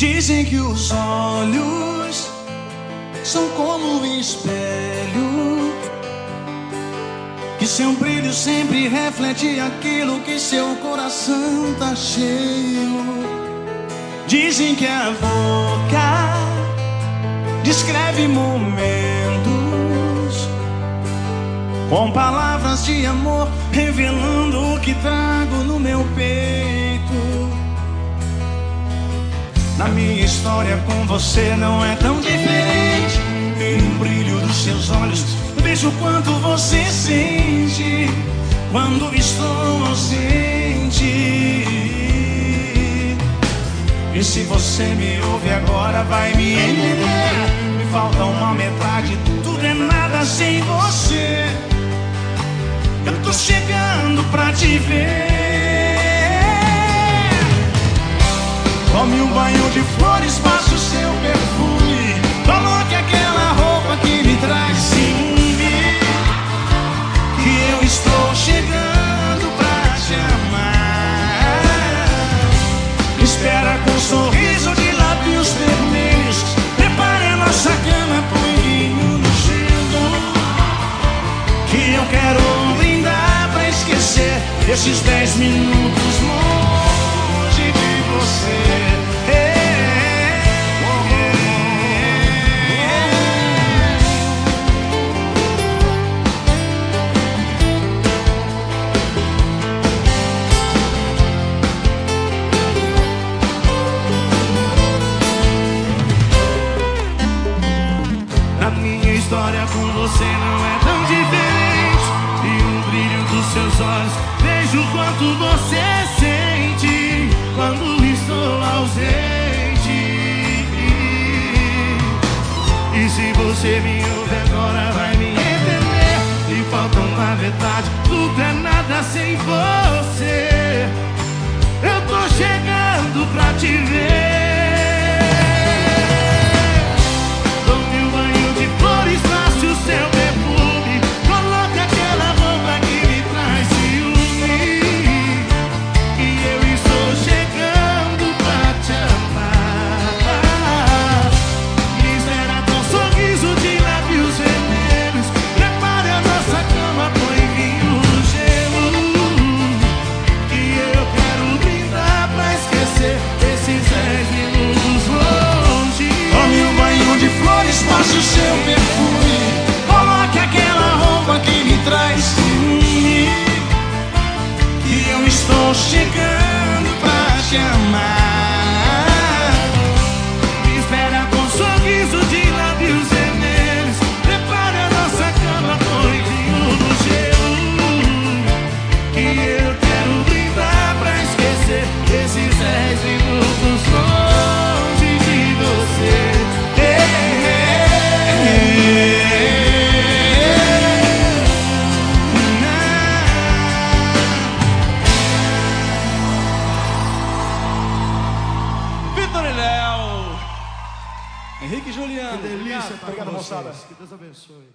Dizem que os olhos são como um espelho, que seu brilho sempre reflete aquilo que seu coração tá cheio. Dizem que a boca descreve momentos com palavras de amor, revelando o que trago no meu peito. Na minha história com você não é tão diferente. E no brilho dos seus olhos vejo quanto você sente quando estou ausente. E se você me ouve agora, vai me entender. Me falta uma metade, tudo é nada sem você. Eu tô chegando pra te ver. Tome um banho de flores, passe o seu perfume. Coloque aquela roupa que me traz ciúme. Que eu estou chegando pra te amar. Espera com um sorriso de lábios vermelhos. Prepare a nossa cama, vinho no gelo. Que eu quero brindar pra esquecer esses dez minutos história com você não é tão diferente. E no brilho dos seus olhos vejo quanto você sente quando estou ausente. E se você me ouve agora, vai me entender. E falta uma verdade, tudo é nada sem você. Eu tô chegando pra te ver. De flores, passe o seu Henrique e Juliano. Delícia, obrigado, obrigado, moçada. Que Deus abençoe.